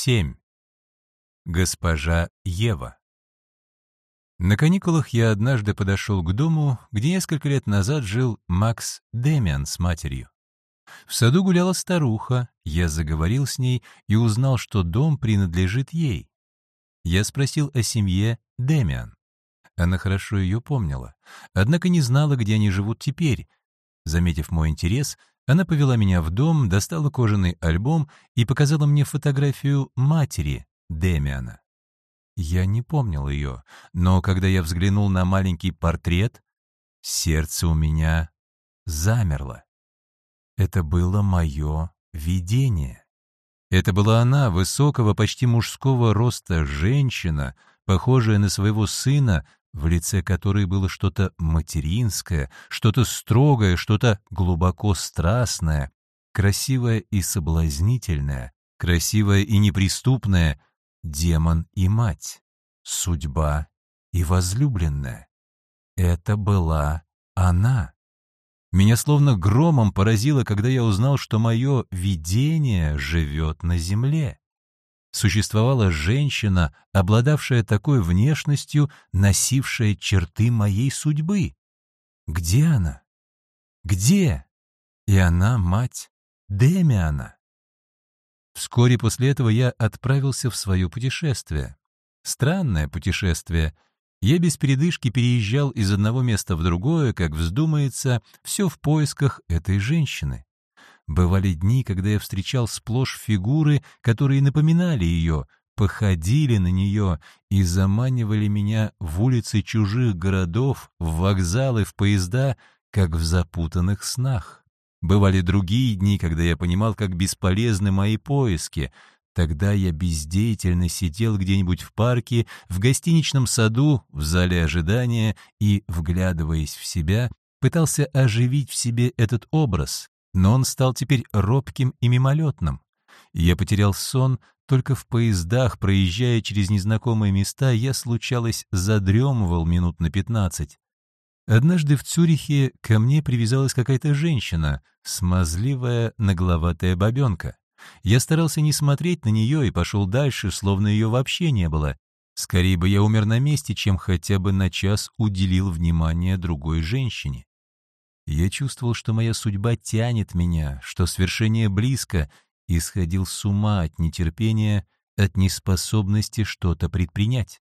7. Госпожа Ева. На каникулах я однажды подошел к дому, где несколько лет назад жил Макс Демиан с матерью. В саду гуляла старуха, я заговорил с ней и узнал, что дом принадлежит ей. Я спросил о семье Демиан. Она хорошо ее помнила, однако не знала, где они живут теперь. Заметив мой интерес, она повела меня в дом, достала кожаный альбом и показала мне фотографию матери Демиана. Я не помнил ее, но когда я взглянул на маленький портрет, сердце у меня замерло. Это было мое видение. Это была она, высокого, почти мужского роста женщина, похожая на своего сына, в лице которой было что-то материнское, что-то строгое, что-то глубоко страстное, красивое и соблазнительное, красивое и неприступное, демон и мать, судьба и возлюбленная. Это была она. Меня словно громом поразило, когда я узнал, что мое видение живет на земле существовала женщина, обладавшая такой внешностью, носившая черты моей судьбы. Где она? Где? И она мать Демиана. Вскоре после этого я отправился в свое путешествие. Странное путешествие. Я без передышки переезжал из одного места в другое, как вздумается, все в поисках этой женщины. Бывали дни, когда я встречал сплошь фигуры, которые напоминали ее, походили на нее и заманивали меня в улицы чужих городов, в вокзалы, в поезда, как в запутанных снах. Бывали другие дни, когда я понимал, как бесполезны мои поиски. Тогда я бездеятельно сидел где-нибудь в парке, в гостиничном саду, в зале ожидания и, вглядываясь в себя, пытался оживить в себе этот образ, но он стал теперь робким и мимолетным. Я потерял сон, только в поездах, проезжая через незнакомые места, я, случалось, задремывал минут на пятнадцать. Однажды в Цюрихе ко мне привязалась какая-то женщина, смазливая, нагловатая бабенка. Я старался не смотреть на нее и пошел дальше, словно ее вообще не было. Скорее бы я умер на месте, чем хотя бы на час уделил внимание другой женщине. Я чувствовал, что моя судьба тянет меня, что свершение близко, и сходил с ума от нетерпения, от неспособности что-то предпринять.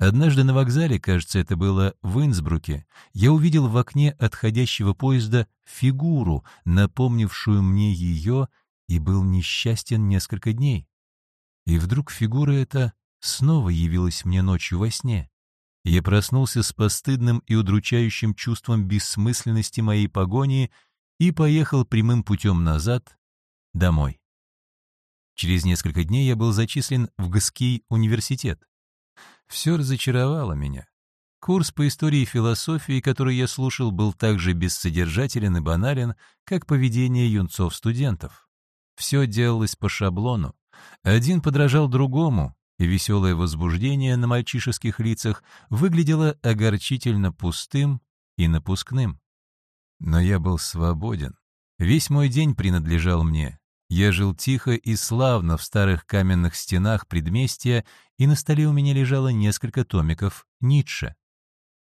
Однажды на вокзале, кажется, это было в Инсбруке, я увидел в окне отходящего поезда фигуру, напомнившую мне ее, и был несчастен несколько дней. И вдруг фигура эта снова явилась мне ночью во сне. Я проснулся с постыдным и удручающим чувством бессмысленности моей погони и поехал прямым путем назад, домой. Через несколько дней я был зачислен в Гаский университет. Все разочаровало меня. Курс по истории и философии, который я слушал, был так же бессодержателен и банален, как поведение юнцов-студентов. Все делалось по шаблону. Один подражал другому, и веселое возбуждение на мальчишеских лицах выглядело огорчительно пустым и напускным. Но я был свободен. Весь мой день принадлежал мне. Я жил тихо и славно в старых каменных стенах предместья, и на столе у меня лежало несколько томиков Ницше.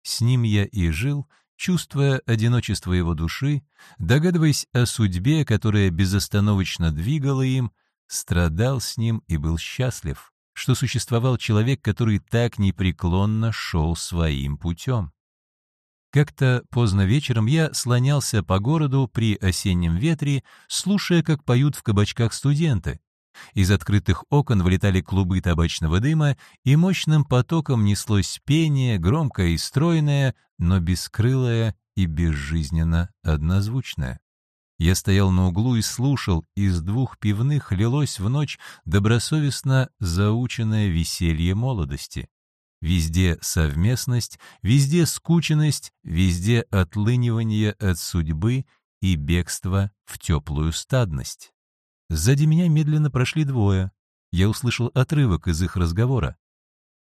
С ним я и жил, чувствуя одиночество его души, догадываясь о судьбе, которая безостановочно двигала им, страдал с ним и был счастлив что существовал человек, который так непреклонно шел своим путем. Как-то поздно вечером я слонялся по городу при осеннем ветре, слушая, как поют в кабачках студенты. Из открытых окон вылетали клубы табачного дыма, и мощным потоком неслось пение, громкое и стройное, но бескрылое и безжизненно однозвучное. Я стоял на углу и слушал, из двух пивных лилось в ночь добросовестно заученное веселье молодости. Везде совместность, везде скученность, везде отлынивание от судьбы и бегство в теплую стадность. Сзади меня медленно прошли двое. Я услышал отрывок из их разговора.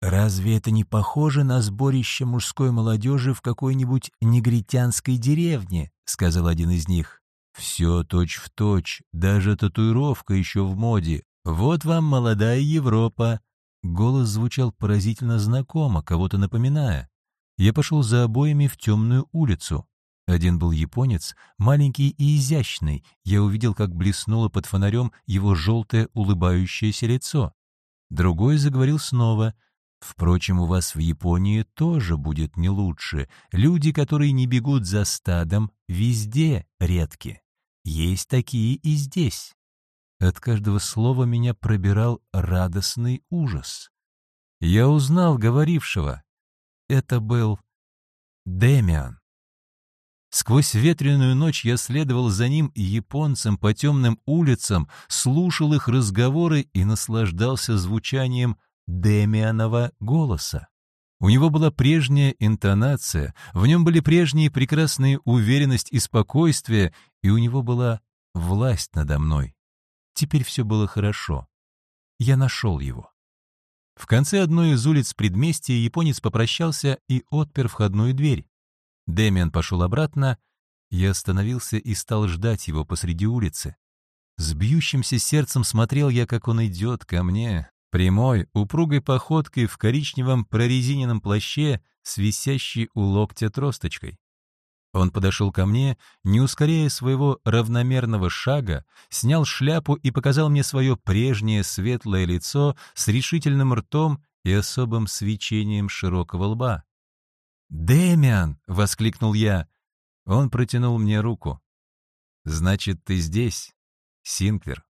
«Разве это не похоже на сборище мужской молодежи в какой-нибудь негритянской деревне?» — сказал один из них. Все точь-в-точь, даже татуировка еще в моде. «Вот вам молодая Европа!» Голос звучал поразительно знакомо, кого-то напоминая. Я пошел за обоями в темную улицу. Один был японец, маленький и изящный. Я увидел, как блеснуло под фонарем его желтое улыбающееся лицо. Другой заговорил снова. «Впрочем, у вас в Японии тоже будет не лучше. Люди, которые не бегут за стадом, везде редки. Есть такие и здесь». От каждого слова меня пробирал радостный ужас. Я узнал говорившего. Это был Демиан. Сквозь ветреную ночь я следовал за ним и японцам по темным улицам, слушал их разговоры и наслаждался звучанием Демианова голоса. У него была прежняя интонация, в нем были прежние прекрасные уверенность и спокойствие, и у него была власть надо мной. Теперь все было хорошо. Я нашел его. В конце одной из улиц предместья японец попрощался и отпер входную дверь. Дэмиан пошел обратно, я остановился и стал ждать его посреди улицы. С бьющимся сердцем смотрел я, как он идет ко мне, прямой, упругой походкой в коричневом прорезиненном плаще с у локтя тросточкой. Он подошел ко мне, не ускоряя своего равномерного шага, снял шляпу и показал мне свое прежнее светлое лицо с решительным ртом и особым свечением широкого лба. «Дэмиан!» — воскликнул я. Он протянул мне руку. «Значит, ты здесь, Синклер.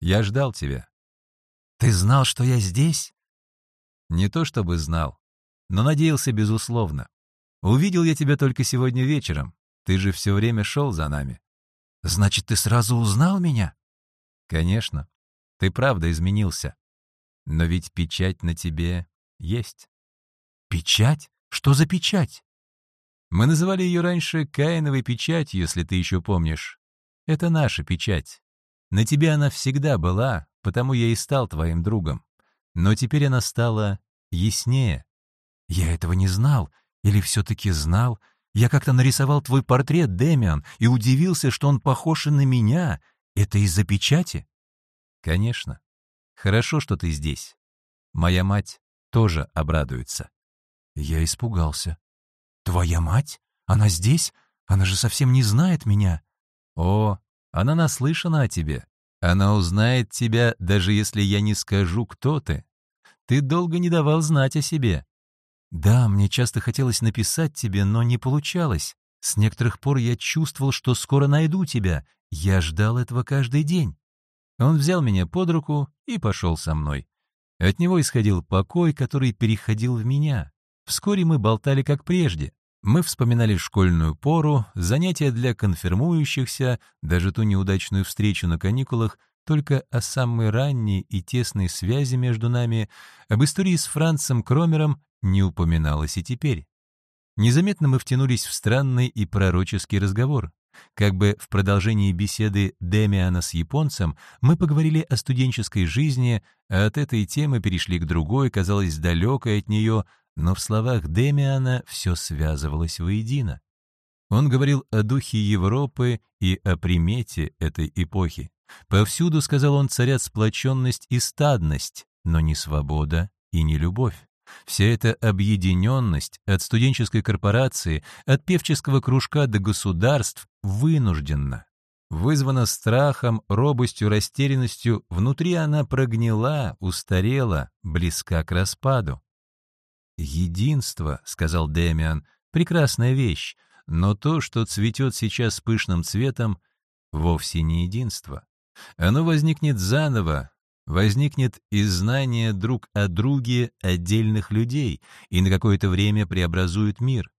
Я ждал тебя». «Ты знал, что я здесь?» «Не то чтобы знал, но надеялся безусловно. Увидел я тебя только сегодня вечером. Ты же все время шел за нами». «Значит, ты сразу узнал меня?» «Конечно. Ты правда изменился. Но ведь печать на тебе есть». «Печать? Что за печать? Мы называли ее раньше Каиновой печатью, если ты еще помнишь. Это наша печать. На тебе она всегда была, потому я и стал твоим другом. Но теперь она стала яснее. Я этого не знал, или все-таки знал. Я как-то нарисовал твой портрет, Демиан, и удивился, что он похож на меня. Это из-за печати? Конечно. Хорошо, что ты здесь. Моя мать тоже обрадуется. Я испугался. «Твоя мать? Она здесь? Она же совсем не знает меня». «О, она наслышана о тебе. Она узнает тебя, даже если я не скажу, кто ты. Ты долго не давал знать о себе». «Да, мне часто хотелось написать тебе, но не получалось. С некоторых пор я чувствовал, что скоро найду тебя. Я ждал этого каждый день». Он взял меня под руку и пошел со мной. От него исходил покой, который переходил в меня. Вскоре мы болтали как прежде. Мы вспоминали школьную пору, занятия для конфирмующихся, даже ту неудачную встречу на каникулах, только о самой ранней и тесной связи между нами, об истории с Францем Кромером не упоминалось и теперь. Незаметно мы втянулись в странный и пророческий разговор. Как бы в продолжении беседы Демиана с японцем мы поговорили о студенческой жизни, а от этой темы перешли к другой, казалось, далекой от нее, но в словах Демиана все связывалось воедино. Он говорил о духе Европы и о примете этой эпохи. Повсюду, сказал он, царят сплоченность и стадность, но не свобода и не любовь. Вся эта объединенность от студенческой корпорации, от певческого кружка до государств вынуждена. Вызвана страхом, робостью, растерянностью, внутри она прогнила, устарела, близка к распаду. «Единство», — сказал Демиан, — «прекрасная вещь, но то, что цветет сейчас пышным цветом, вовсе не единство. Оно возникнет заново, возникнет из знания друг о друге отдельных людей и на какое-то время преобразует мир.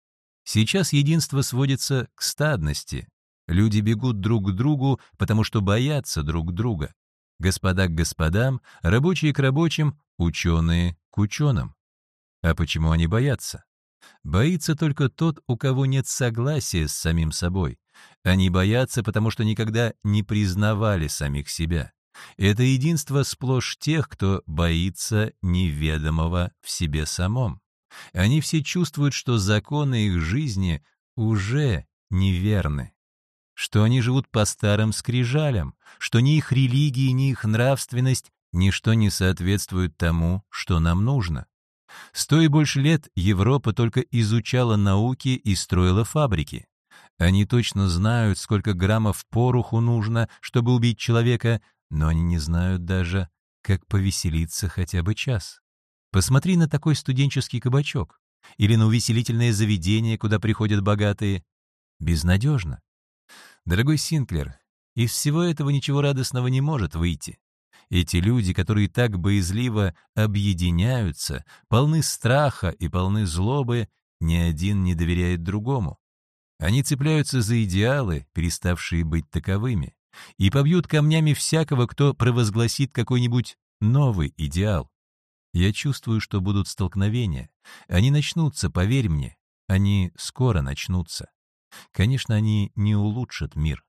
Сейчас единство сводится к стадности. Люди бегут друг к другу, потому что боятся друг друга. Господа к господам, рабочие к рабочим, ученые к ученым. А почему они боятся? Боится только тот, у кого нет согласия с самим собой. Они боятся, потому что никогда не признавали самих себя. Это единство сплошь тех, кто боится неведомого в себе самом. Они все чувствуют, что законы их жизни уже неверны, что они живут по старым скрижалям, что ни их религия, ни их нравственность ничто не соответствует тому, что нам нужно. Сто и больше лет Европа только изучала науки и строила фабрики. Они точно знают, сколько граммов пороху нужно, чтобы убить человека, но они не знают даже, как повеселиться хотя бы час. Посмотри на такой студенческий кабачок или на увеселительное заведение, куда приходят богатые. Безнадежно. Дорогой Синклер, из всего этого ничего радостного не может выйти. Эти люди, которые так боязливо объединяются, полны страха и полны злобы, ни один не доверяет другому. Они цепляются за идеалы, переставшие быть таковыми, и побьют камнями всякого, кто провозгласит какой-нибудь новый идеал. Я чувствую, что будут столкновения. Они начнутся, поверь мне. Они скоро начнутся. Конечно, они не улучшат мир.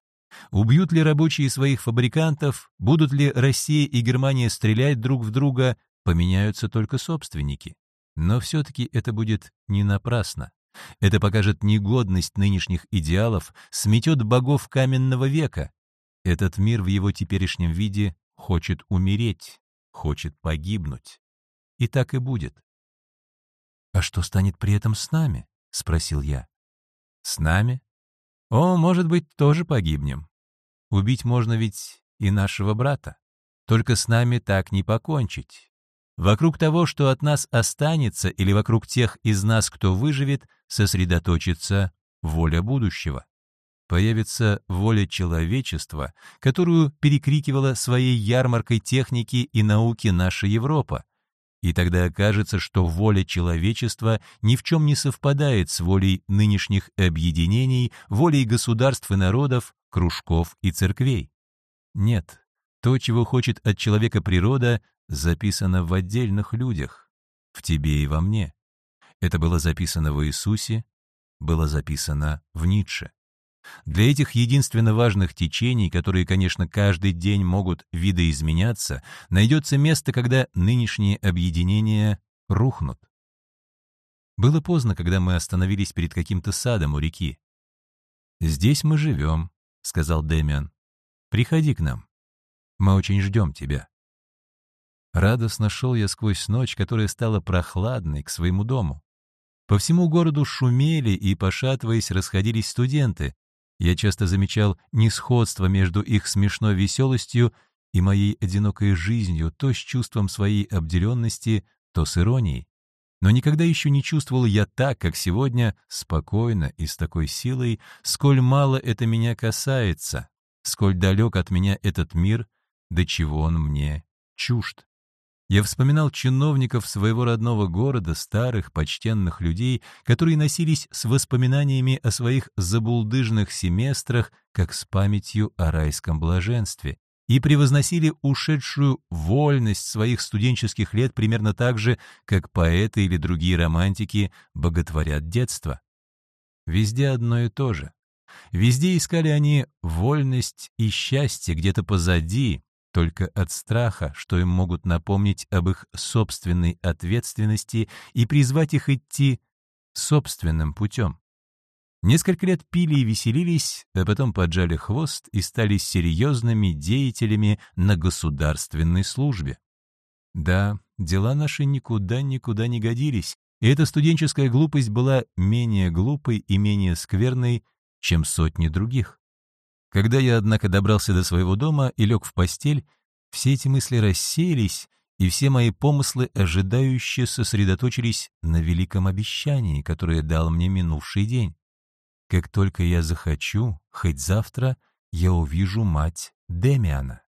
Убьют ли рабочие своих фабрикантов, будут ли Россия и Германия стрелять друг в друга, поменяются только собственники. Но все-таки это будет не напрасно. Это покажет негодность нынешних идеалов, сметет богов каменного века. Этот мир в его теперешнем виде хочет умереть, хочет погибнуть. И так и будет. «А что станет при этом с нами?» — спросил я. «С нами? О, может быть, тоже погибнем. Убить можно ведь и нашего брата. Только с нами так не покончить. Вокруг того, что от нас останется, или вокруг тех из нас, кто выживет, сосредоточится воля будущего. Появится воля человечества, которую перекрикивала своей ярмаркой техники и науки наша Европа, и тогда окажется, что воля человечества ни в чем не совпадает с волей нынешних объединений, волей государств и народов, кружков и церквей. Нет, то, чего хочет от человека природа, записано в отдельных людях, в тебе и во мне. Это было записано в Иисусе, было записано в Ницше. Для этих единственно важных течений, которые, конечно, каждый день могут видоизменяться, найдется место, когда нынешние объединения рухнут. Было поздно, когда мы остановились перед каким-то садом у реки. «Здесь мы живем», — сказал Дэмиан. «Приходи к нам. Мы очень ждем тебя». Радостно шел я сквозь ночь, которая стала прохладной, к своему дому. По всему городу шумели и, пошатываясь, расходились студенты, я часто замечал несходство между их смешной веселостью и моей одинокой жизнью, то с чувством своей обделенности, то с иронией. Но никогда еще не чувствовал я так, как сегодня, спокойно и с такой силой, сколь мало это меня касается, сколь далек от меня этот мир, до чего он мне чужд. Я вспоминал чиновников своего родного города, старых, почтенных людей, которые носились с воспоминаниями о своих забулдыжных семестрах, как с памятью о райском блаженстве, и превозносили ушедшую вольность своих студенческих лет примерно так же, как поэты или другие романтики боготворят детство. Везде одно и то же. Везде искали они вольность и счастье где-то позади, только от страха, что им могут напомнить об их собственной ответственности и призвать их идти собственным путем. Несколько лет пили и веселились, а потом поджали хвост и стали серьезными деятелями на государственной службе. Да, дела наши никуда-никуда не годились, и эта студенческая глупость была менее глупой и менее скверной, чем сотни других. Когда я, однако, добрался до своего дома и лег в постель, все эти мысли рассеялись, и все мои помыслы ожидающие сосредоточились на великом обещании, которое дал мне минувший день. Как только я захочу, хоть завтра, я увижу мать Демиана.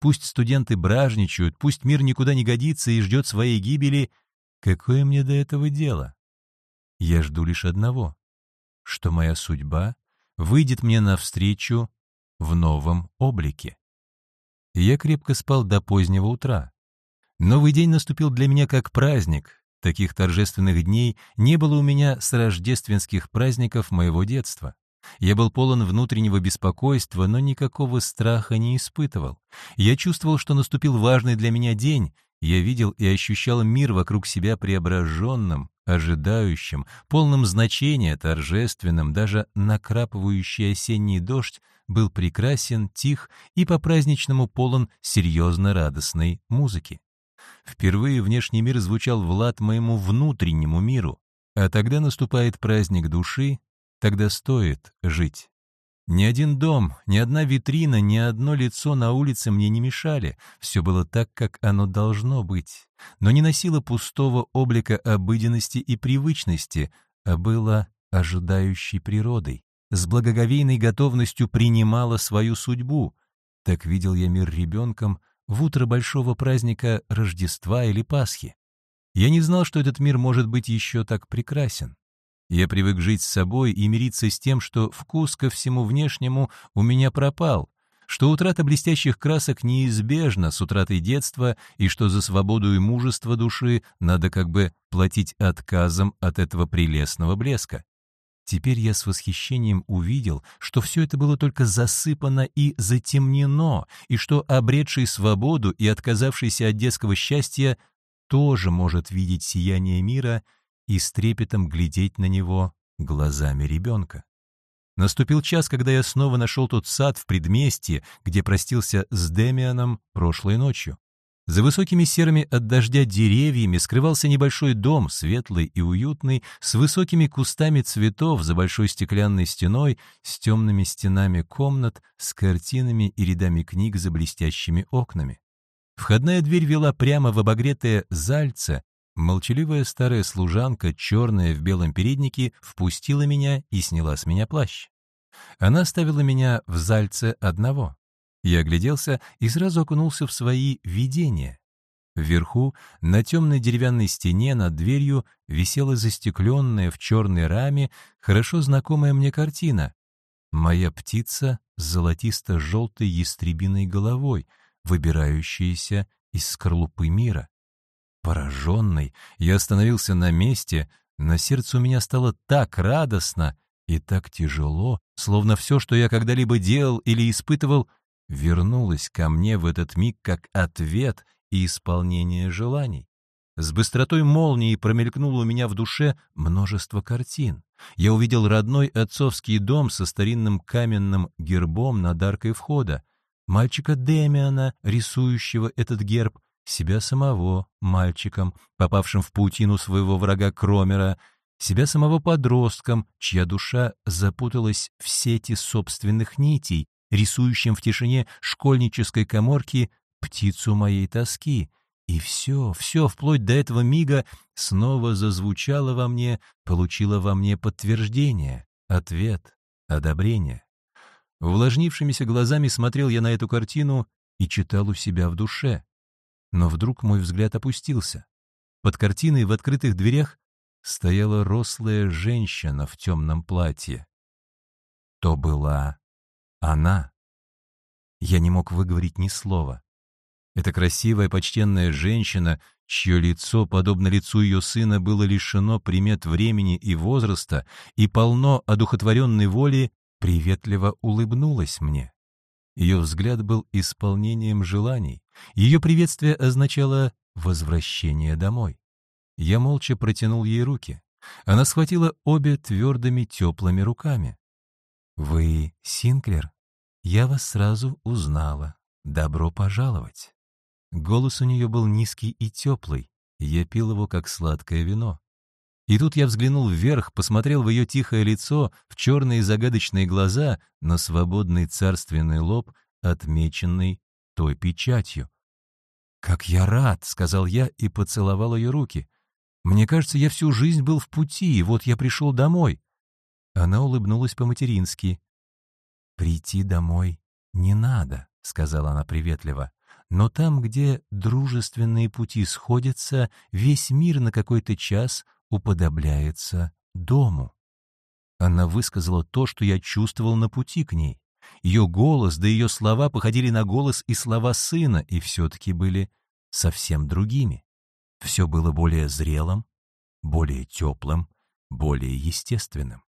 Пусть студенты бражничают, пусть мир никуда не годится и ждет своей гибели. Какое мне до этого дело? Я жду лишь одного, что моя судьба выйдет мне навстречу в новом облике. Я крепко спал до позднего утра. Новый день наступил для меня как праздник. Таких торжественных дней не было у меня с рождественских праздников моего детства. Я был полон внутреннего беспокойства, но никакого страха не испытывал. Я чувствовал, что наступил важный для меня день. Я видел и ощущал мир вокруг себя преображенным, ожидающим, полным значения, торжественным, даже накрапывающий осенний дождь был прекрасен, тих и по-праздничному полон серьезно радостной музыки. Впервые внешний мир звучал в лад моему внутреннему миру, а тогда наступает праздник души, тогда стоит жить. Ни один дом, ни одна витрина, ни одно лицо на улице мне не мешали. Все было так, как оно должно быть. Но не носило пустого облика обыденности и привычности, а было ожидающей природой. С благоговейной готовностью принимала свою судьбу. Так видел я мир ребенком в утро большого праздника Рождества или Пасхи. Я не знал, что этот мир может быть еще так прекрасен. Я привык жить с собой и мириться с тем, что вкус ко всему внешнему у меня пропал, что утрата блестящих красок неизбежна с утратой детства и что за свободу и мужество души надо как бы платить отказом от этого прелестного блеска. Теперь я с восхищением увидел, что все это было только засыпано и затемнено, и что обретший свободу и отказавшийся от детского счастья тоже может видеть сияние мира — и с трепетом глядеть на него глазами ребенка. Наступил час, когда я снова нашел тот сад в предместье, где простился с Демианом прошлой ночью. За высокими серыми от дождя деревьями скрывался небольшой дом, светлый и уютный, с высокими кустами цветов за большой стеклянной стеной, с темными стенами комнат, с картинами и рядами книг за блестящими окнами. Входная дверь вела прямо в обогретое зальце, Молчаливая старая служанка, черная в белом переднике, впустила меня и сняла с меня плащ. Она оставила меня в зальце одного. Я огляделся и сразу окунулся в свои видения. Вверху, на темной деревянной стене над дверью, висела застекленная в черной раме хорошо знакомая мне картина. Моя птица с золотисто-желтой ястребиной головой, выбирающаяся из скорлупы мира. Пораженный, я остановился на месте, на сердце у меня стало так радостно и так тяжело, словно все, что я когда-либо делал или испытывал, вернулось ко мне в этот миг как ответ и исполнение желаний. С быстротой молнии промелькнуло у меня в душе множество картин. Я увидел родной отцовский дом со старинным каменным гербом над аркой входа, мальчика Демиана, рисующего этот герб, себя самого мальчиком, попавшим в паутину своего врага Кромера, себя самого подростком, чья душа запуталась в сети собственных нитей, рисующим в тишине школьнической коморки птицу моей тоски. И все, все, вплоть до этого мига, снова зазвучало во мне, получило во мне подтверждение, ответ, одобрение. Увлажнившимися глазами смотрел я на эту картину и читал у себя в душе. Но вдруг мой взгляд опустился. Под картиной в открытых дверях стояла рослая женщина в темном платье. То была она. Я не мог выговорить ни слова. Эта красивая, почтенная женщина, чье лицо, подобно лицу ее сына, было лишено примет времени и возраста и полно одухотворенной воли, приветливо улыбнулась мне. Ее взгляд был исполнением желаний. Ее приветствие означало «возвращение домой». Я молча протянул ей руки. Она схватила обе твердыми теплыми руками. «Вы Синклер? Я вас сразу узнала. Добро пожаловать». Голос у нее был низкий и теплый. Я пил его, как сладкое вино. И тут я взглянул вверх, посмотрел в ее тихое лицо, в черные загадочные глаза, на свободный царственный лоб, отмеченный той печатью. «Как я рад!» — сказал я и поцеловал ее руки. «Мне кажется, я всю жизнь был в пути, и вот я пришел домой». Она улыбнулась по-матерински. «Прийти домой не надо», — сказала она приветливо. «Но там, где дружественные пути сходятся, весь мир на какой-то час — уподобляется дому. Она высказала то, что я чувствовал на пути к ней. Ее голос да ее слова походили на голос и слова сына, и все-таки были совсем другими. Все было более зрелым, более теплым, более естественным.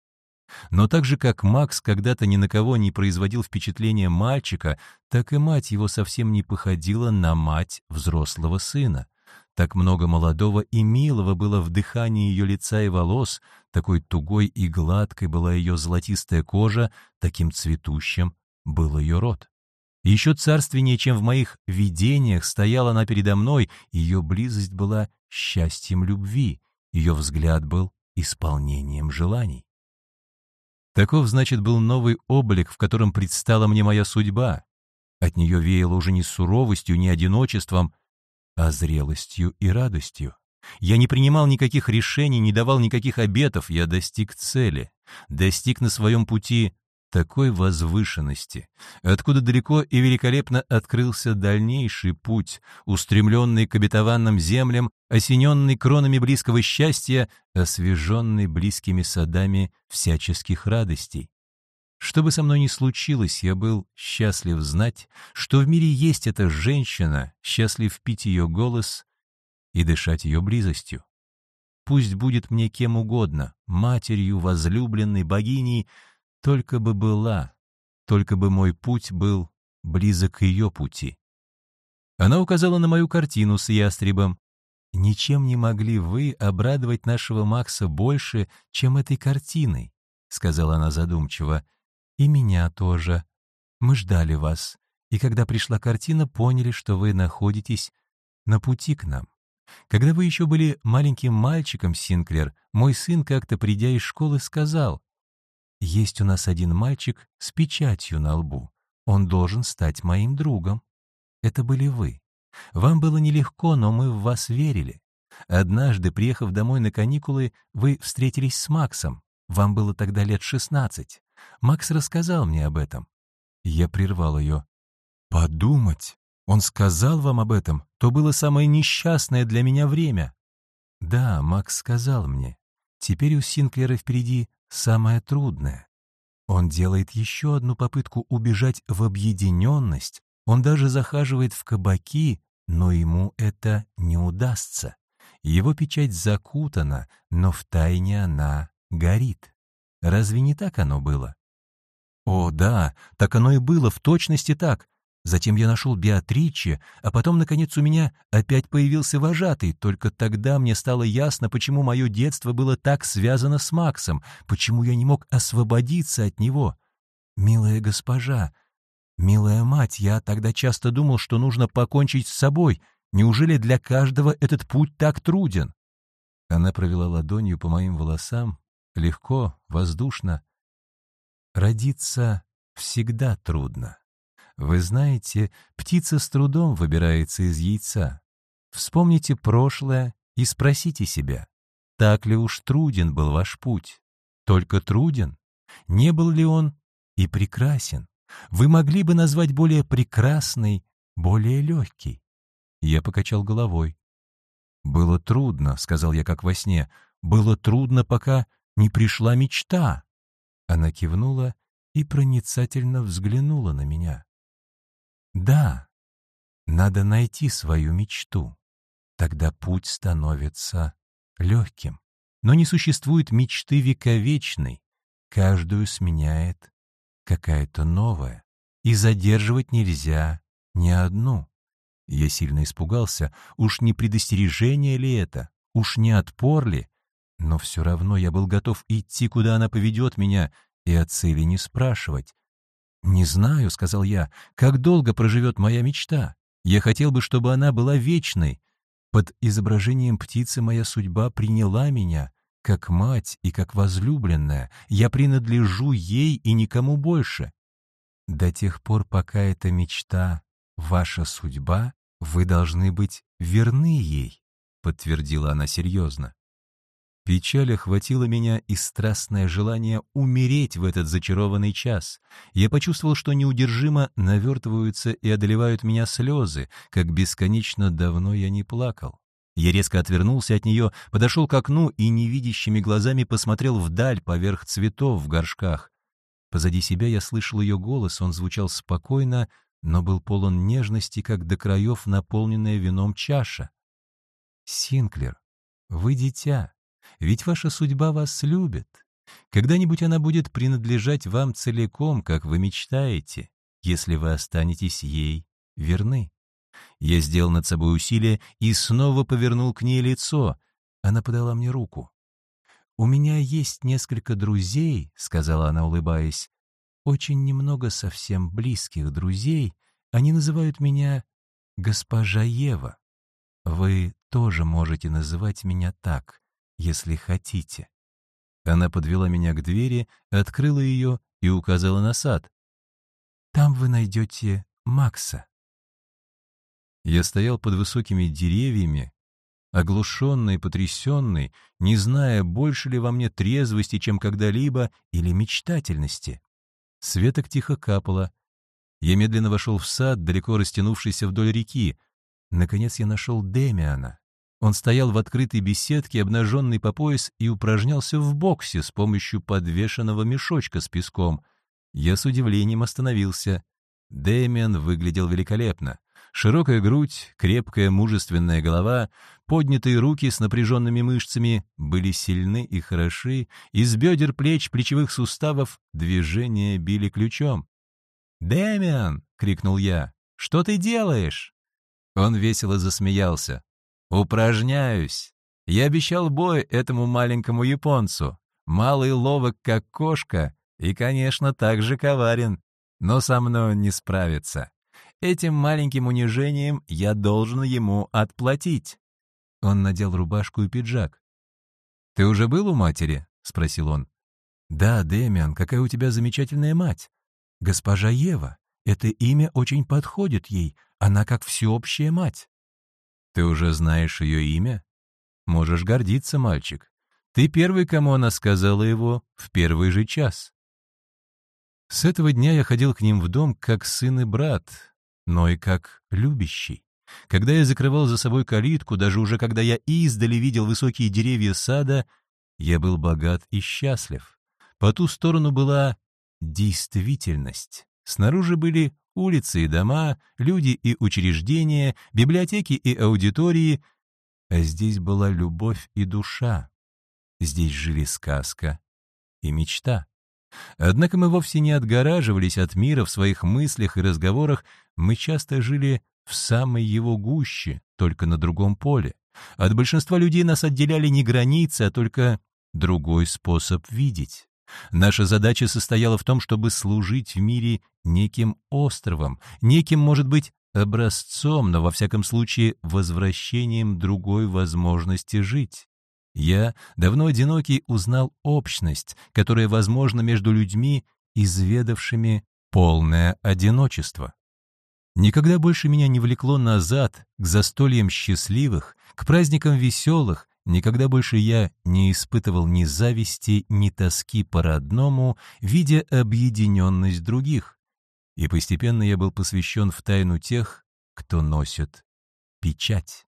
Но так же, как Макс когда-то ни на кого не производил впечатления мальчика, так и мать его совсем не походила на мать взрослого сына. Так много молодого и милого было в дыхании ее лица и волос, такой тугой и гладкой была ее золотистая кожа, таким цветущим был ее рот. Еще царственнее, чем в моих видениях, стояла она передо мной, ее близость была счастьем любви, ее взгляд был исполнением желаний. Таков, значит, был новый облик, в котором предстала мне моя судьба. От нее веяло уже не суровостью, не одиночеством, а зрелостью и радостью. Я не принимал никаких решений, не давал никаких обетов, я достиг цели, достиг на своем пути такой возвышенности, откуда далеко и великолепно открылся дальнейший путь, устремленный к обетованным землям, осененный кронами близкого счастья, освеженный близкими садами всяческих радостей. Что бы со мной ни случилось, я был счастлив знать, что в мире есть эта женщина, счастлив пить ее голос и дышать ее близостью. Пусть будет мне кем угодно, матерью, возлюбленной, богиней, только бы была, только бы мой путь был близок к ее пути. Она указала на мою картину с ястребом. «Ничем не могли вы обрадовать нашего Макса больше, чем этой картиной», — сказала она задумчиво. «И меня тоже. Мы ждали вас, и когда пришла картина, поняли, что вы находитесь на пути к нам. Когда вы еще были маленьким мальчиком, Синклер, мой сын как-то, придя из школы, сказал, есть у нас один мальчик с печатью на лбу. Он должен стать моим другом. Это были вы. Вам было нелегко, но мы в вас верили. Однажды, приехав домой на каникулы, вы встретились с Максом. Вам было тогда лет шестнадцать. Макс рассказал мне об этом. Я прервал ее. «Подумать! Он сказал вам об этом? То было самое несчастное для меня время». «Да, Макс сказал мне. Теперь у Синклера впереди самое трудное. Он делает еще одну попытку убежать в объединенность, он даже захаживает в кабаки, но ему это не удастся. Его печать закутана, но в тайне она горит. Разве не так оно было? О, да, так оно и было, в точности так. Затем я нашел Беатриче, а потом, наконец, у меня опять появился вожатый. Только тогда мне стало ясно, почему мое детство было так связано с Максом, почему я не мог освободиться от него. Милая госпожа, милая мать, я тогда часто думал, что нужно покончить с собой. Неужели для каждого этот путь так труден? Она провела ладонью по моим волосам, легко, воздушно. Родиться всегда трудно. Вы знаете, птица с трудом выбирается из яйца. Вспомните прошлое и спросите себя, так ли уж труден был ваш путь? Только труден? Не был ли он и прекрасен? Вы могли бы назвать более прекрасный, более легкий? Я покачал головой. «Было трудно», — сказал я как во сне. «Было трудно, пока не пришла мечта». Она кивнула и проницательно взглянула на меня. Да, надо найти свою мечту. Тогда путь становится легким. Но не существует мечты вековечной. Каждую сменяет какая-то новая. И задерживать нельзя ни одну. Я сильно испугался, уж не предостережение ли это, уж не отпор ли. Но все равно я был готов идти, куда она поведет меня, и о цели не спрашивать. «Не знаю», — сказал я, — «как долго проживет моя мечта? Я хотел бы, чтобы она была вечной. Под изображением птицы моя судьба приняла меня, как мать и как возлюбленная. Я принадлежу ей и никому больше. До тех пор, пока эта мечта — ваша судьба, вы должны быть верны ей», — подтвердила она серьезно. Печаль охватила меня и страстное желание умереть в этот зачарованный час. Я почувствовал, что неудержимо навертываются и одолевают меня слезы, как бесконечно давно я не плакал. Я резко отвернулся от нее, подошел к окну и невидящими глазами посмотрел вдаль поверх цветов в горшках. Позади себя я слышал ее голос, он звучал спокойно, но был полон нежности, как до краев наполненная вином чаша. «Синклер, вы дитя, ведь ваша судьба вас любит. Когда-нибудь она будет принадлежать вам целиком, как вы мечтаете, если вы останетесь ей верны. Я сделал над собой усилие и снова повернул к ней лицо. Она подала мне руку. «У меня есть несколько друзей», — сказала она, улыбаясь. «Очень немного совсем близких друзей. Они называют меня госпожа Ева. Вы тоже можете называть меня так, если хотите». Она подвела меня к двери, открыла ее и указала на сад. «Там вы найдете Макса». Я стоял под высокими деревьями, оглушенный, потрясенный, не зная, больше ли во мне трезвости, чем когда-либо, или мечтательности. Светок тихо капало. Я медленно вошел в сад, далеко растянувшийся вдоль реки. Наконец я нашел Демиана. Он стоял в открытой беседке, обнаженный по пояс, и упражнялся в боксе с помощью подвешенного мешочка с песком. Я с удивлением остановился. Дэмиан выглядел великолепно. Широкая грудь, крепкая мужественная голова, поднятые руки с напряженными мышцами были сильны и хороши, из бедер, плеч, плечевых суставов движения били ключом. «Дэмиан!» — крикнул я. «Что ты делаешь?» Он весело засмеялся. «Упражняюсь. Я обещал бой этому маленькому японцу. Малый ловок, как кошка, и, конечно, так же коварен. Но со мной не справится. Этим маленьким унижением я должен ему отплатить». Он надел рубашку и пиджак. «Ты уже был у матери?» — спросил он. «Да, Дэмиан, какая у тебя замечательная мать. Госпожа Ева. Это имя очень подходит ей. Она как всеобщая мать». Ты уже знаешь ее имя? Можешь гордиться, мальчик. Ты первый, кому она сказала его в первый же час. С этого дня я ходил к ним в дом как сын и брат, но и как любящий. Когда я закрывал за собой калитку, даже уже когда я издали видел высокие деревья сада, я был богат и счастлив. По ту сторону была действительность. Снаружи были улицы и дома, люди и учреждения, библиотеки и аудитории, а здесь была любовь и душа. Здесь жили сказка и мечта. Однако мы вовсе не отгораживались от мира в своих мыслях и разговорах, мы часто жили в самой его гуще, только на другом поле. От большинства людей нас отделяли не границы, а только другой способ видеть. Наша задача состояла в том, чтобы служить в мире неким островом, неким, может быть, образцом, но во всяком случае возвращением другой возможности жить. Я, давно одинокий, узнал общность, которая возможна между людьми, изведавшими полное одиночество. Никогда больше меня не влекло назад, к застольям счастливых, к праздникам веселых, Никогда больше я не испытывал ни зависти, ни тоски по родному, видя объединенность других. И постепенно я был посвящен в тайну тех, кто носит печать.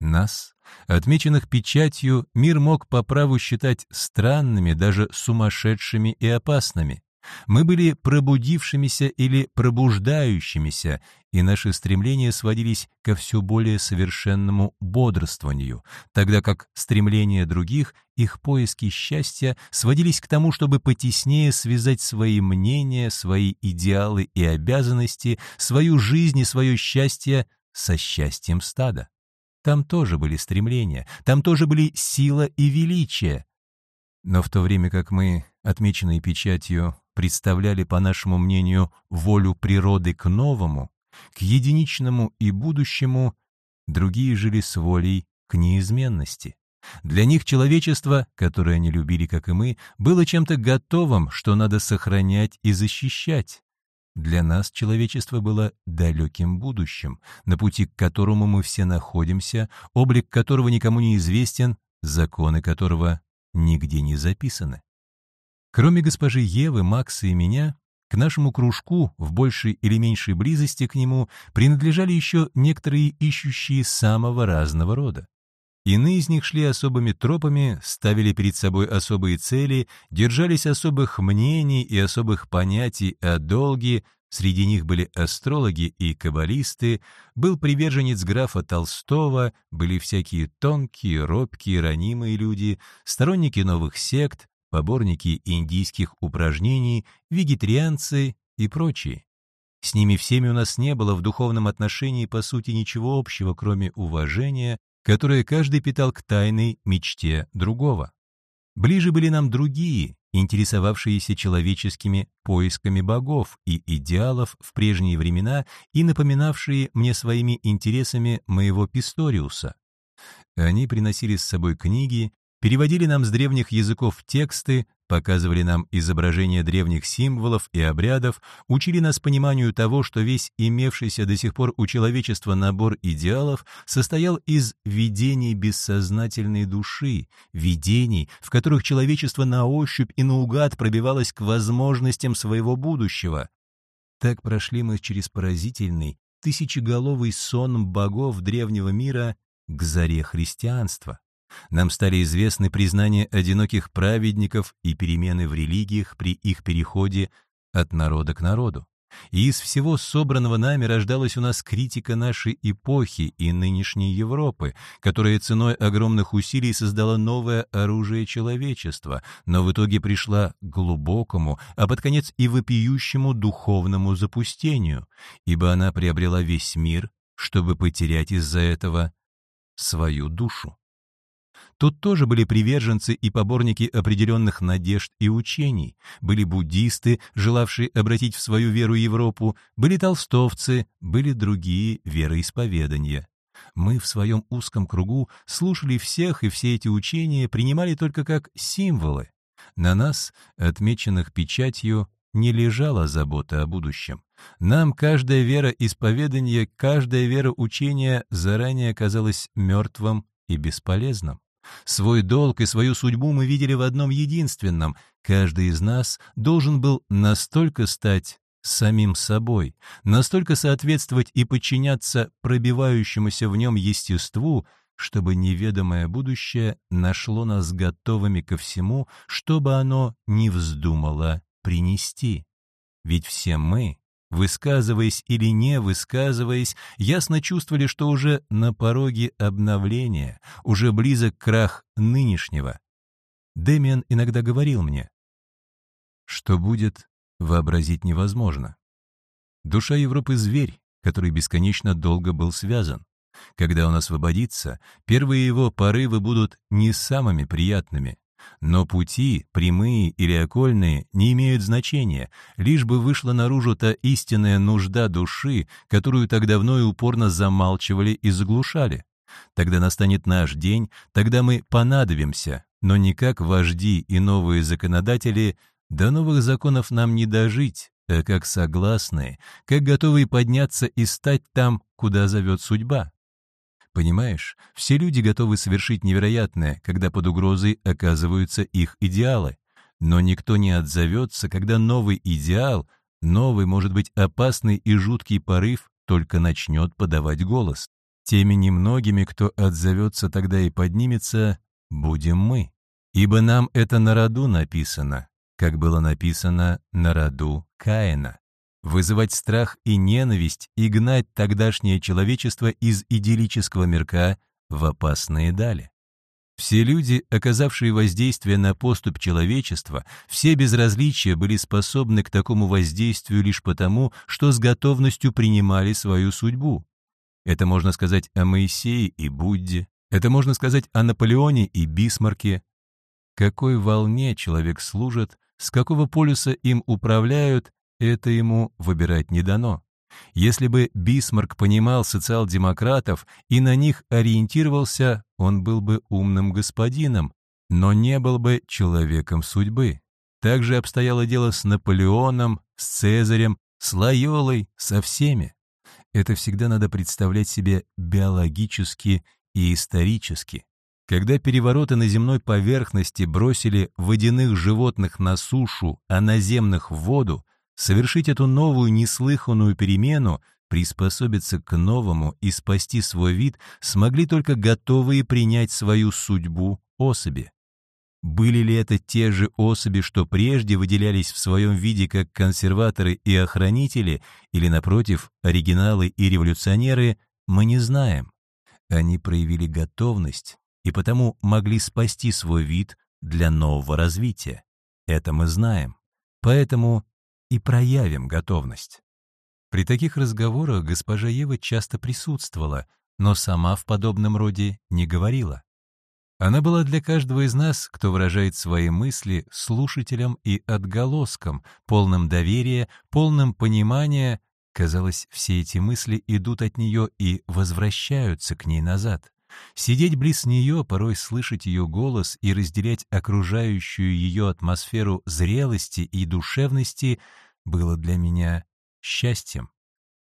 Нас, отмеченных печатью, мир мог по праву считать странными, даже сумасшедшими и опасными. Мы были пробудившимися или пробуждающимися, и наши стремления сводились ко все более совершенному бодрствованию, тогда как стремления других, их поиски счастья сводились к тому, чтобы потеснее связать свои мнения, свои идеалы и обязанности, свою жизнь и свое счастье со счастьем стада. Там тоже были стремления, там тоже были сила и величие. Но в то время как мы, отмеченные печатью, представляли, по нашему мнению, волю природы к новому, к единичному и будущему, другие жили с волей к неизменности. Для них человечество, которое они любили, как и мы, было чем-то готовым, что надо сохранять и защищать. Для нас человечество было далеким будущим, на пути к которому мы все находимся, облик которого никому не известен, законы которого нигде не записаны. Кроме госпожи Евы, Макса и меня, к нашему кружку, в большей или меньшей близости к нему, принадлежали еще некоторые ищущие самого разного рода. Иные из них шли особыми тропами, ставили перед собой особые цели, держались особых мнений и особых понятий о долге, среди них были астрологи и каббалисты, был приверженец графа Толстого, были всякие тонкие, робкие, ранимые люди, сторонники новых сект, поборники индийских упражнений, вегетарианцы и прочие. С ними всеми у нас не было в духовном отношении по сути ничего общего, кроме уважения, которое каждый питал к тайной мечте другого. Ближе были нам другие, интересовавшиеся человеческими поисками богов и идеалов в прежние времена и напоминавшие мне своими интересами моего Писториуса. Они приносили с собой книги, переводили нам с древних языков тексты, показывали нам изображения древних символов и обрядов, учили нас пониманию того, что весь имевшийся до сих пор у человечества набор идеалов состоял из видений бессознательной души, видений, в которых человечество на ощупь и наугад пробивалось к возможностям своего будущего. Так прошли мы через поразительный, тысячеголовый сон богов древнего мира к заре христианства. Нам стали известны признания одиноких праведников и перемены в религиях при их переходе от народа к народу. И из всего собранного нами рождалась у нас критика нашей эпохи и нынешней Европы, которая ценой огромных усилий создала новое оружие человечества, но в итоге пришла к глубокому, а под конец и вопиющему духовному запустению, ибо она приобрела весь мир, чтобы потерять из-за этого свою душу. Тут тоже были приверженцы и поборники определенных надежд и учений, были буддисты, желавшие обратить в свою веру Европу, были толстовцы, были другие вероисповедания. Мы в своем узком кругу слушали всех, и все эти учения принимали только как символы. На нас, отмеченных печатью, не лежала забота о будущем. Нам каждая вера исповедания, каждая вера учения заранее казалась мертвым и бесполезным. Свой долг и свою судьбу мы видели в одном единственном. Каждый из нас должен был настолько стать самим собой, настолько соответствовать и подчиняться пробивающемуся в нем естеству, чтобы неведомое будущее нашло нас готовыми ко всему, чтобы оно не вздумало принести. Ведь все мы Высказываясь или не высказываясь, ясно чувствовали, что уже на пороге обновления, уже близок крах нынешнего. Дэмиан иногда говорил мне, что будет, вообразить невозможно. Душа Европы — зверь, который бесконечно долго был связан. Когда он освободится, первые его порывы будут не самыми приятными, но пути, прямые или окольные, не имеют значения, лишь бы вышла наружу та истинная нужда души, которую так давно и упорно замалчивали и заглушали. Тогда настанет наш день, тогда мы понадобимся, но не как вожди и новые законодатели, до новых законов нам не дожить, а как согласные, как готовые подняться и стать там, куда зовет судьба. Понимаешь, все люди готовы совершить невероятное, когда под угрозой оказываются их идеалы. Но никто не отзовется, когда новый идеал, новый, может быть, опасный и жуткий порыв только начнет подавать голос. Теми немногими, кто отзовется тогда и поднимется, будем мы. Ибо нам это на роду написано, как было написано на роду Каина вызывать страх и ненависть и гнать тогдашнее человечество из идиллического мирка в опасные дали. Все люди, оказавшие воздействие на поступ человечества, все безразличия были способны к такому воздействию лишь потому, что с готовностью принимали свою судьбу. Это можно сказать о Моисее и Будде, это можно сказать о Наполеоне и Бисмарке. Какой волне человек служит, с какого полюса им управляют, это ему выбирать не дано. Если бы Бисмарк понимал социал-демократов и на них ориентировался, он был бы умным господином, но не был бы человеком судьбы. Так же обстояло дело с Наполеоном, с Цезарем, с Лайолой, со всеми. Это всегда надо представлять себе биологически и исторически. Когда перевороты на земной поверхности бросили водяных животных на сушу, а наземных в воду, Совершить эту новую неслыханную перемену, приспособиться к новому и спасти свой вид смогли только готовые принять свою судьбу особи. Были ли это те же особи, что прежде выделялись в своем виде как консерваторы и охранители, или, напротив, оригиналы и революционеры, мы не знаем. Они проявили готовность и потому могли спасти свой вид для нового развития. Это мы знаем. Поэтому и проявим готовность. При таких разговорах госпожа Ева часто присутствовала, но сама в подобном роде не говорила. Она была для каждого из нас, кто выражает свои мысли, слушателем и отголоском, полным доверия, полным понимания. Казалось, все эти мысли идут от нее и возвращаются к ней назад. Сидеть близ нее, порой слышать ее голос и разделять окружающую ее атмосферу зрелости и душевности было для меня счастьем.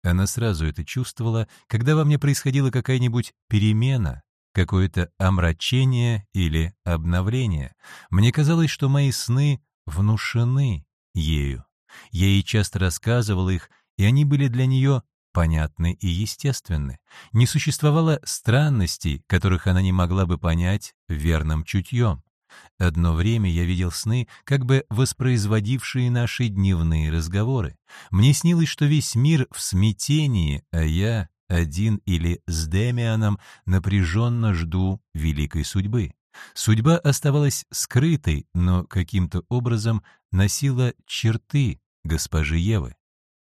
Она сразу это чувствовала, когда во мне происходила какая-нибудь перемена, какое-то омрачение или обновление. Мне казалось, что мои сны внушены ею. Я ей часто рассказывал их, и они были для нее понятны и естественны. Не существовало странностей, которых она не могла бы понять верным чутьем. Одно время я видел сны, как бы воспроизводившие наши дневные разговоры. Мне снилось, что весь мир в смятении, а я один или с Демианом напряженно жду великой судьбы. Судьба оставалась скрытой, но каким-то образом носила черты госпожи Евы.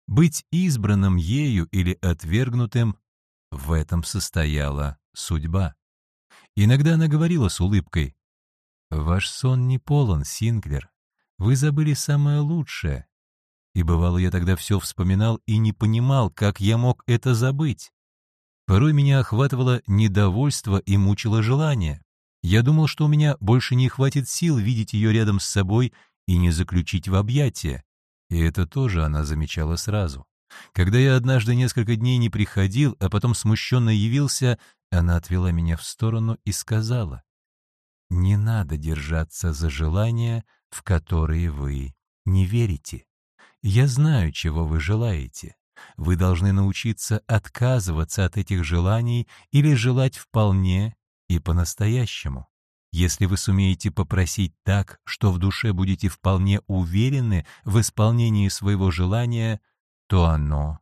Быть избранным ею или отвергнутым — в этом состояла судьба. Иногда она говорила с улыбкой, «Ваш сон не полон, Синклер. Вы забыли самое лучшее. И бывало, я тогда все вспоминал и не понимал, как я мог это забыть. Порой меня охватывало недовольство и мучило желание. Я думал, что у меня больше не хватит сил видеть ее рядом с собой и не заключить в объятия. И это тоже она замечала сразу. Когда я однажды несколько дней не приходил, а потом смущенно явился, она отвела меня в сторону и сказала, «Не надо держаться за желания, в которые вы не верите. Я знаю, чего вы желаете. Вы должны научиться отказываться от этих желаний или желать вполне и по-настоящему. Если вы сумеете попросить так, что в душе будете вполне уверены в исполнении своего желания, то оно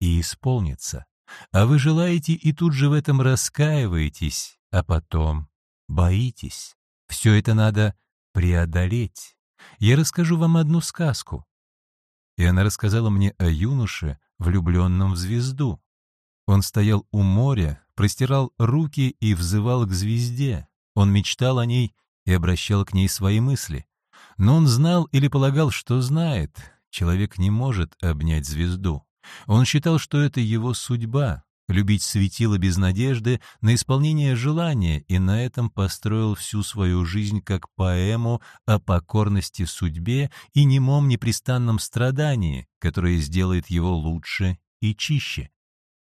и исполнится. А вы желаете и тут же в этом раскаиваетесь, а потом боитесь. Все это надо преодолеть. Я расскажу вам одну сказку. И она рассказала мне о юноше, влюбленном в звезду. Он стоял у моря, простирал руки и взывал к звезде. Он мечтал о ней и обращал к ней свои мысли. Но он знал или полагал, что знает. Человек не может обнять звезду. Он считал, что это его судьба, любить светило без надежды на исполнение желания, и на этом построил всю свою жизнь как поэму о покорности судьбе и немом непрестанном страдании, которое сделает его лучше и чище.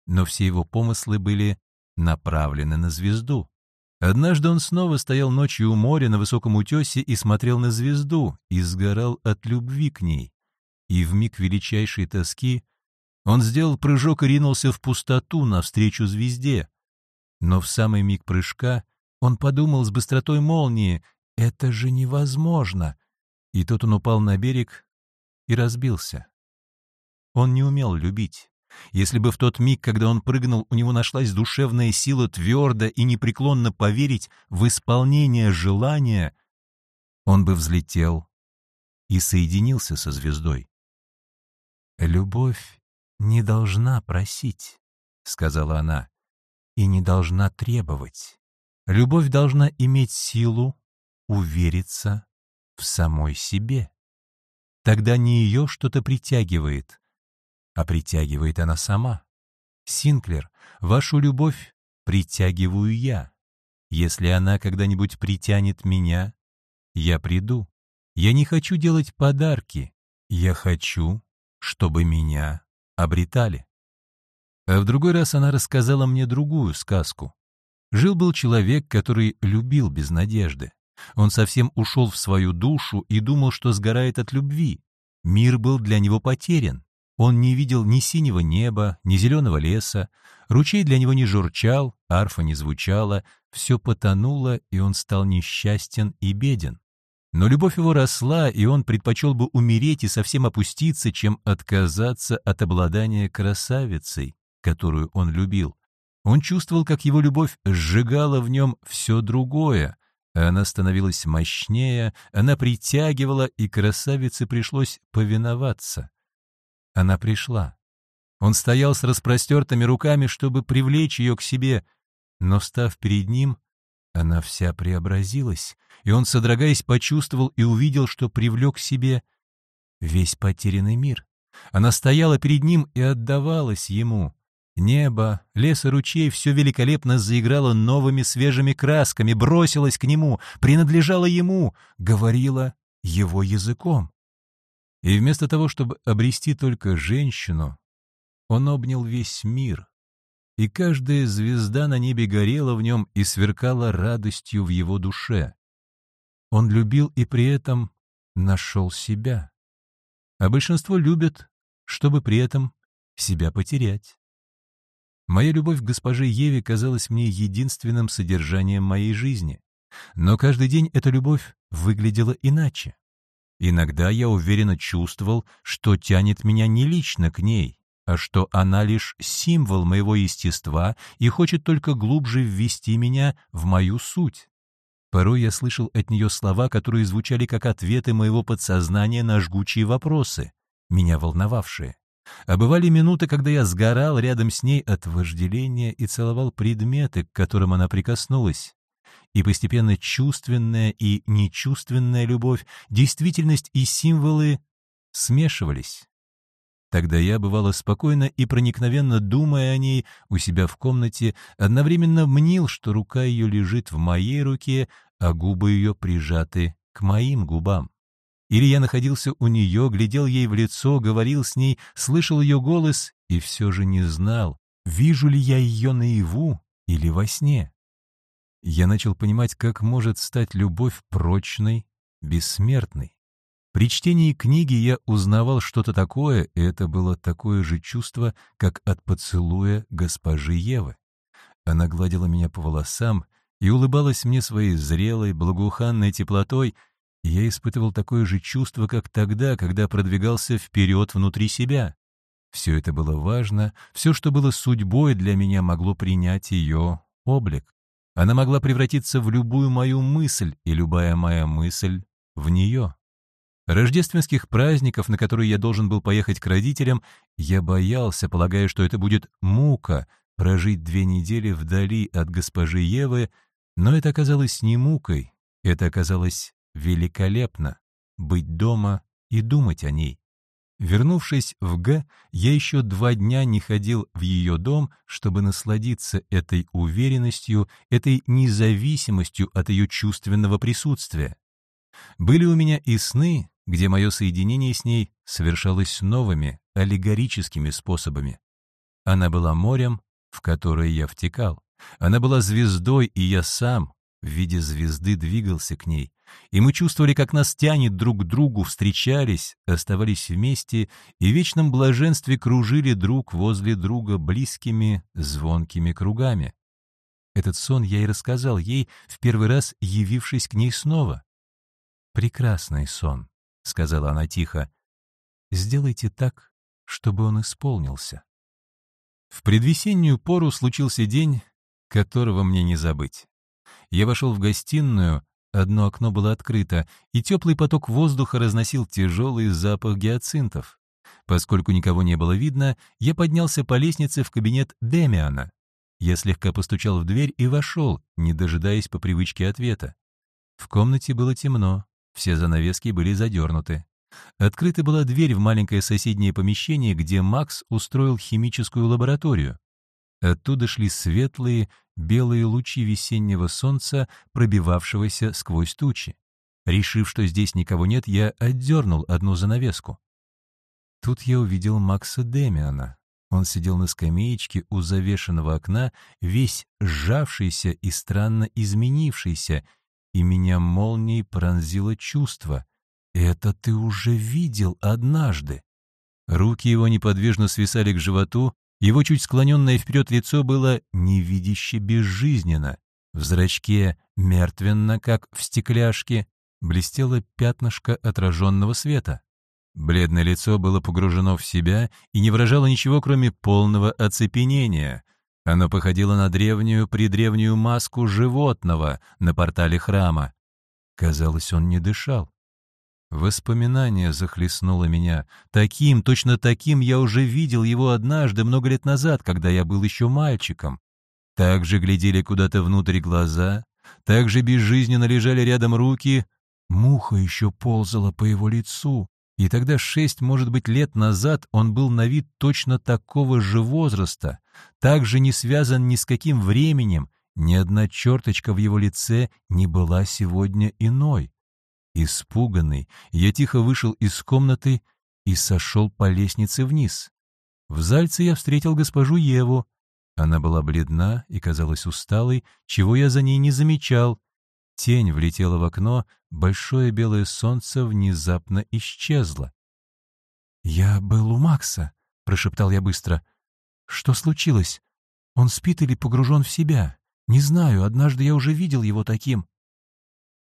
Но все его помыслы были направлены на звезду. Однажды он снова стоял ночью у моря на высоком утесе и смотрел на звезду, и сгорал от любви к ней. И в миг величайшей тоски он сделал прыжок и ринулся в пустоту навстречу звезде. Но в самый миг прыжка он подумал с быстротой молнии «Это же невозможно!» И тут он упал на берег и разбился. Он не умел любить. Если бы в тот миг, когда он прыгнул, у него нашлась душевная сила твердо и непреклонно поверить в исполнение желания, он бы взлетел и соединился со звездой. Любовь не должна просить, — сказала она, — и не должна требовать. Любовь должна иметь силу увериться в самой себе. Тогда не ее что-то притягивает, а притягивает она сама. Синклер, вашу любовь притягиваю я. Если она когда-нибудь притянет меня, я приду. Я не хочу делать подарки, я хочу, чтобы меня обретали. А в другой раз она рассказала мне другую сказку. Жил-был человек, который любил без надежды. Он совсем ушел в свою душу и думал, что сгорает от любви. Мир был для него потерян. Он не видел ни синего неба, ни зеленого леса, ручей для него не журчал, арфа не звучала, все потонуло, и он стал несчастен и беден. Но любовь его росла, и он предпочел бы умереть и совсем опуститься, чем отказаться от обладания красавицей, которую он любил. Он чувствовал, как его любовь сжигала в нем все другое, она становилась мощнее, она притягивала, и красавице пришлось повиноваться. Она пришла. Он стоял с распростертыми руками, чтобы привлечь ее к себе, но, став перед ним, она вся преобразилась, и он, содрогаясь, почувствовал и увидел, что привлек к себе весь потерянный мир. Она стояла перед ним и отдавалась ему. Небо, лес и ручей все великолепно заиграло новыми свежими красками, бросилось к нему, принадлежало ему, говорила его языком. И вместо того, чтобы обрести только женщину, он обнял весь мир, и каждая звезда на небе горела в нем и сверкала радостью в его душе. Он любил и при этом нашел себя. А большинство любят, чтобы при этом себя потерять. Моя любовь к госпоже Еве казалась мне единственным содержанием моей жизни. Но каждый день эта любовь выглядела иначе. Иногда я уверенно чувствовал, что тянет меня не лично к ней, а что она лишь символ моего естества и хочет только глубже ввести меня в мою суть. Порой я слышал от нее слова, которые звучали как ответы моего подсознания на жгучие вопросы, меня волновавшие. А бывали минуты, когда я сгорал рядом с ней от вожделения и целовал предметы, к которым она прикоснулась. И постепенно чувственная и нечувственная любовь, действительность и символы смешивались. Тогда я, бывало, спокойно и проникновенно думая о ней у себя в комнате, одновременно мнил, что рука ее лежит в моей руке, а губы ее прижаты к моим губам. Или я находился у нее, глядел ей в лицо, говорил с ней, слышал ее голос и все же не знал, вижу ли я ее наяву или во сне. Я начал понимать, как может стать любовь прочной, бессмертной. При чтении книги я узнавал что-то такое, и это было такое же чувство, как от поцелуя госпожи Евы. Она гладила меня по волосам и улыбалась мне своей зрелой, благоуханной теплотой, я испытывал такое же чувство, как тогда, когда продвигался вперед внутри себя. Все это было важно, все, что было судьбой для меня, могло принять ее облик. Она могла превратиться в любую мою мысль, и любая моя мысль — в нее. Рождественских праздников, на которые я должен был поехать к родителям, я боялся, полагая, что это будет мука, прожить две недели вдали от госпожи Евы, но это оказалось не мукой, это оказалось великолепно быть дома и думать о ней. Вернувшись в Г, я еще два дня не ходил в ее дом, чтобы насладиться этой уверенностью, этой независимостью от ее чувственного присутствия. Были у меня и сны, где мое соединение с ней совершалось новыми, аллегорическими способами. Она была морем, в которое я втекал. Она была звездой, и я сам в виде звезды двигался к ней, и мы чувствовали, как нас тянет друг к другу, встречались, оставались вместе и в вечном блаженстве кружили друг возле друга близкими, звонкими кругами. Этот сон я и рассказал ей, в первый раз явившись к ней снова. «Прекрасный сон», — сказала она тихо. «Сделайте так, чтобы он исполнился». В предвесеннюю пору случился день, которого мне не забыть. Я вошел в гостиную, одно окно было открыто, и теплый поток воздуха разносил тяжелый запах гиацинтов. Поскольку никого не было видно, я поднялся по лестнице в кабинет Демиана. Я слегка постучал в дверь и вошел, не дожидаясь по привычке ответа. В комнате было темно, все занавески были задернуты. Открыта была дверь в маленькое соседнее помещение, где Макс устроил химическую лабораторию. Оттуда шли светлые, белые лучи весеннего солнца, пробивавшегося сквозь тучи. Решив, что здесь никого нет, я отдернул одну занавеску. Тут я увидел Макса Демиана. Он сидел на скамеечке у завешенного окна, весь сжавшийся и странно изменившийся, и меня молнией пронзило чувство. «Это ты уже видел однажды!» Руки его неподвижно свисали к животу, его чуть склоненное вперед лицо было невидяще безжизненно. В зрачке, мертвенно, как в стекляшке, блестело пятнышко отраженного света. Бледное лицо было погружено в себя и не выражало ничего, кроме полного оцепенения. Оно походило на древнюю, предревнюю маску животного на портале храма. Казалось, он не дышал. Воспоминание захлестнуло меня. Таким, точно таким я уже видел его однажды, много лет назад, когда я был еще мальчиком. Так же глядели куда-то внутрь глаза, так же безжизненно лежали рядом руки. Муха еще ползала по его лицу. И тогда шесть, может быть, лет назад он был на вид точно такого же возраста, также не связан ни с каким временем, ни одна черточка в его лице не была сегодня иной. Испуганный, я тихо вышел из комнаты и сошел по лестнице вниз. В Зальце я встретил госпожу Еву. Она была бледна и казалась усталой, чего я за ней не замечал. Тень влетела в окно, большое белое солнце внезапно исчезло. «Я был у Макса», — прошептал я быстро. «Что случилось? Он спит или погружен в себя? Не знаю, однажды я уже видел его таким».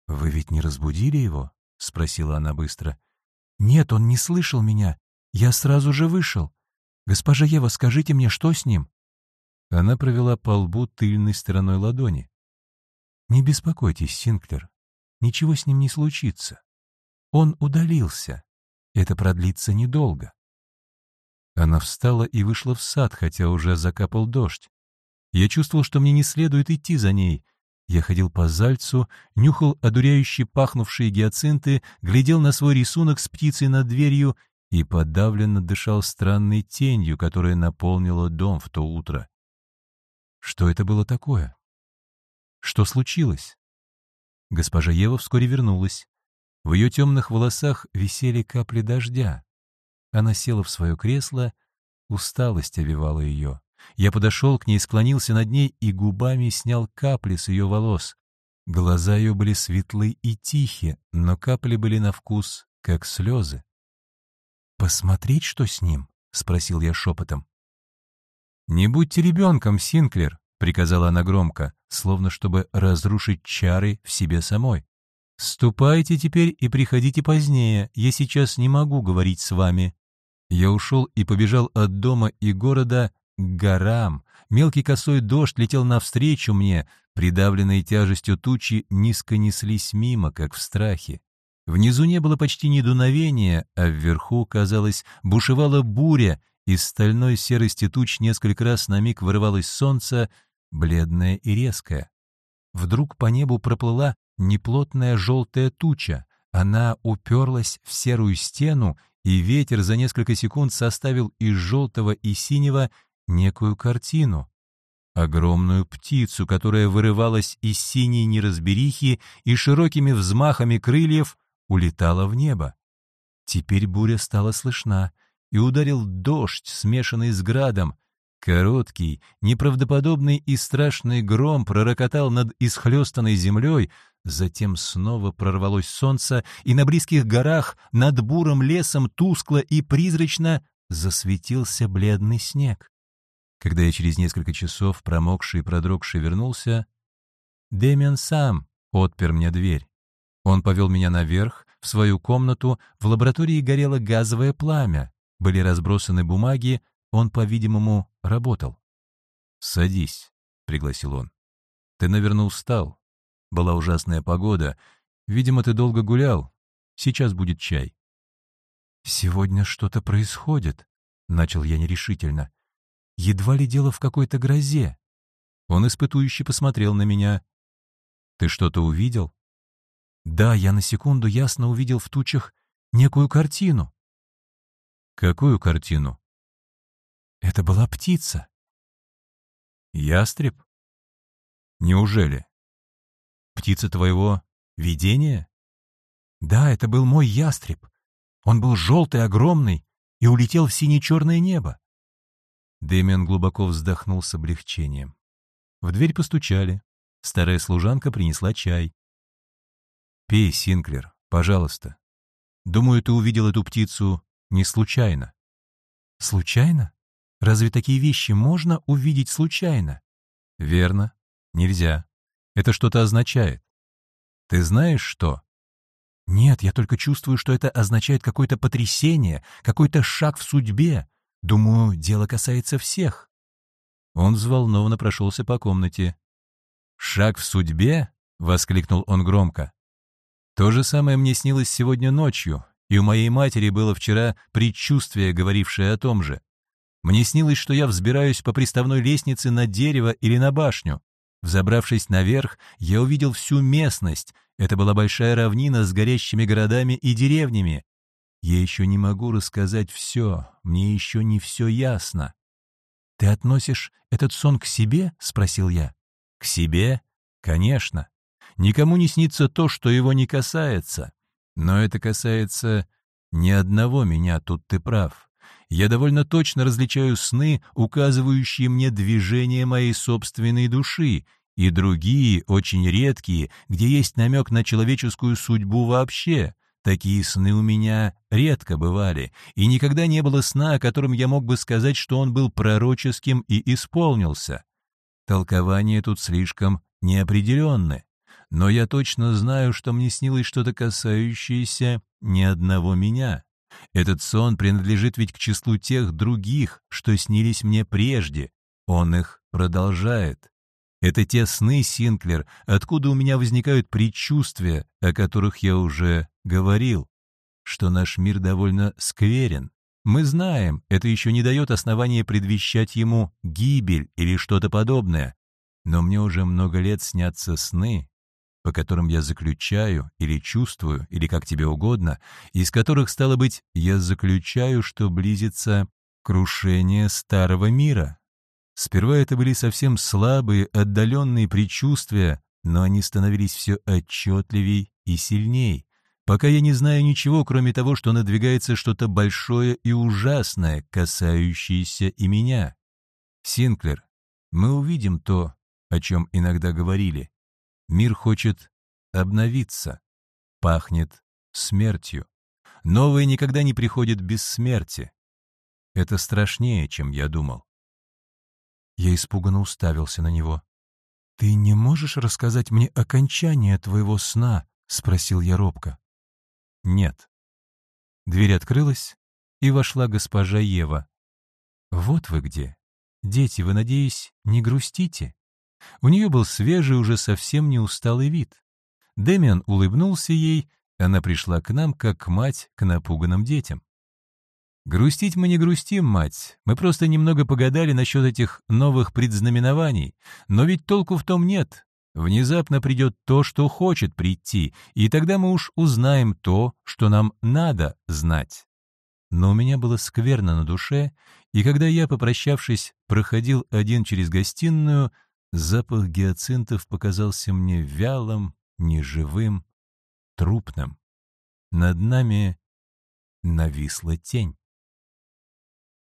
«Вы ведь не разбудили его?» — спросила она быстро. «Нет, он не слышал меня. Я сразу же вышел. Госпожа Ева, скажите мне, что с ним?» Она провела по лбу тыльной стороной ладони. «Не беспокойтесь, Синклер. Ничего с ним не случится. Он удалился. Это продлится недолго». Она встала и вышла в сад, хотя уже закапал дождь. Я чувствовал, что мне не следует идти за ней — я ходил по Зальцу, нюхал одуряющие пахнувшие гиацинты, глядел на свой рисунок с птицей над дверью и подавленно дышал странной тенью, которая наполнила дом в то утро. Что это было такое? Что случилось? Госпожа Ева вскоре вернулась. В ее темных волосах висели капли дождя. Она села в свое кресло, усталость овивала ее. Я подошел к ней, склонился над ней и губами снял капли с ее волос. Глаза ее были светлы и тихи, но капли были на вкус, как слезы. «Посмотреть, что с ним?» — спросил я шепотом. «Не будьте ребенком, Синклер», — приказала она громко, словно чтобы разрушить чары в себе самой. «Ступайте теперь и приходите позднее, я сейчас не могу говорить с вами». Я ушел и побежал от дома и города к горам. Мелкий косой дождь летел навстречу мне, придавленные тяжестью тучи низко неслись мимо, как в страхе. Внизу не было почти ни дуновения, а вверху, казалось, бушевала буря, из стальной серости туч несколько раз на миг вырывалось солнце, бледное и резкое. Вдруг по небу проплыла неплотная желтая туча. Она уперлась в серую стену, и ветер за несколько секунд составил из желтого и синего некую картину. Огромную птицу, которая вырывалась из синей неразберихи и широкими взмахами крыльев улетала в небо. Теперь буря стала слышна, и ударил дождь, смешанный с градом. Короткий, неправдоподобный и страшный гром пророкотал над исхлестанной землей, затем снова прорвалось солнце, и на близких горах над бурым лесом тускло и призрачно засветился бледный снег. Когда я через несколько часов, промокший и продрогший, вернулся, Дэмиан сам отпер мне дверь. Он повел меня наверх, в свою комнату, в лаборатории горело газовое пламя, были разбросаны бумаги, он, по-видимому, работал. «Садись», — пригласил он. «Ты, наверное, устал. Была ужасная погода. Видимо, ты долго гулял. Сейчас будет чай». «Сегодня что-то происходит», — начал я нерешительно. Едва ли дело в какой-то грозе. Он испытующе посмотрел на меня. «Ты что-то увидел?» «Да, я на секунду ясно увидел в тучах некую картину». «Какую картину?» «Это была птица». «Ястреб?» «Неужели? Птица твоего видения?» «Да, это был мой ястреб. Он был желтый, огромный и улетел в сине-черное небо. Дэмиан глубоко вздохнул с облегчением. В дверь постучали. Старая служанка принесла чай. «Пей, Синклер, пожалуйста. Думаю, ты увидел эту птицу не случайно». «Случайно? Разве такие вещи можно увидеть случайно?» «Верно. Нельзя. Это что-то означает. Ты знаешь, что?» «Нет, я только чувствую, что это означает какое-то потрясение, какой-то шаг в судьбе, Думаю, дело касается всех». Он взволнованно прошелся по комнате. «Шаг в судьбе?» — воскликнул он громко. То же самое мне снилось сегодня ночью, и у моей матери было вчера предчувствие, говорившее о том же. Мне снилось, что я взбираюсь по приставной лестнице на дерево или на башню. Взобравшись наверх, я увидел всю местность. Это была большая равнина с горящими городами и деревнями. Я еще не могу рассказать все, мне еще не все ясно. «Ты относишь этот сон к себе?» — спросил я. «К себе? Конечно. Никому не снится то, что его не касается. Но это касается ни одного меня, тут ты прав. Я довольно точно различаю сны, указывающие мне движение моей собственной души, и другие, очень редкие, где есть намек на человеческую судьбу вообще. Такие сны у меня редко бывали, и никогда не было сна, о котором я мог бы сказать, что он был пророческим и исполнился. Толкования тут слишком неопределенны но я точно знаю, что мне снилось что-то касающееся ни одного меня. Этот сон принадлежит ведь к числу тех других, что снились мне прежде. Он их продолжает. Это те сны, Синклер, откуда у меня возникают предчувствия, о которых я уже говорил, что наш мир довольно скверен. Мы знаем, это еще не дает основания предвещать ему гибель или что-то подобное. Но мне уже много лет снятся сны, по которым я заключаю или чувствую, или как тебе угодно, из которых, стало быть, я заключаю, что близится крушение старого мира. Сперва это были совсем слабые, отдаленные предчувствия, но они становились все отчетливей и сильней, пока я не знаю ничего, кроме того, что надвигается что-то большое и ужасное, касающееся и меня. Синклер, мы увидим то, о чем иногда говорили. Мир хочет обновиться, пахнет смертью. Новое никогда не приходит без смерти. Это страшнее, чем я думал. Я испуганно уставился на него. «Ты не можешь рассказать мне окончание твоего сна?» — спросил я робко. «Нет». Дверь открылась, и вошла госпожа Ева. «Вот вы где. Дети, вы, надеюсь, не грустите?» У нее был свежий, уже совсем не усталый вид. Дэмиан улыбнулся ей, она пришла к нам, как мать к напуганным детям. «Грустить мы не грустим, мать, мы просто немного погадали насчет этих новых предзнаменований, но ведь толку в том нет. Внезапно придет то, что хочет прийти, и тогда мы уж узнаем то, что нам надо знать». Но у меня было скверно на душе, и когда я, попрощавшись, проходил один через гостиную, Запах гиацинтов показался мне вялым, неживым, трупным. Над нами нависла тень.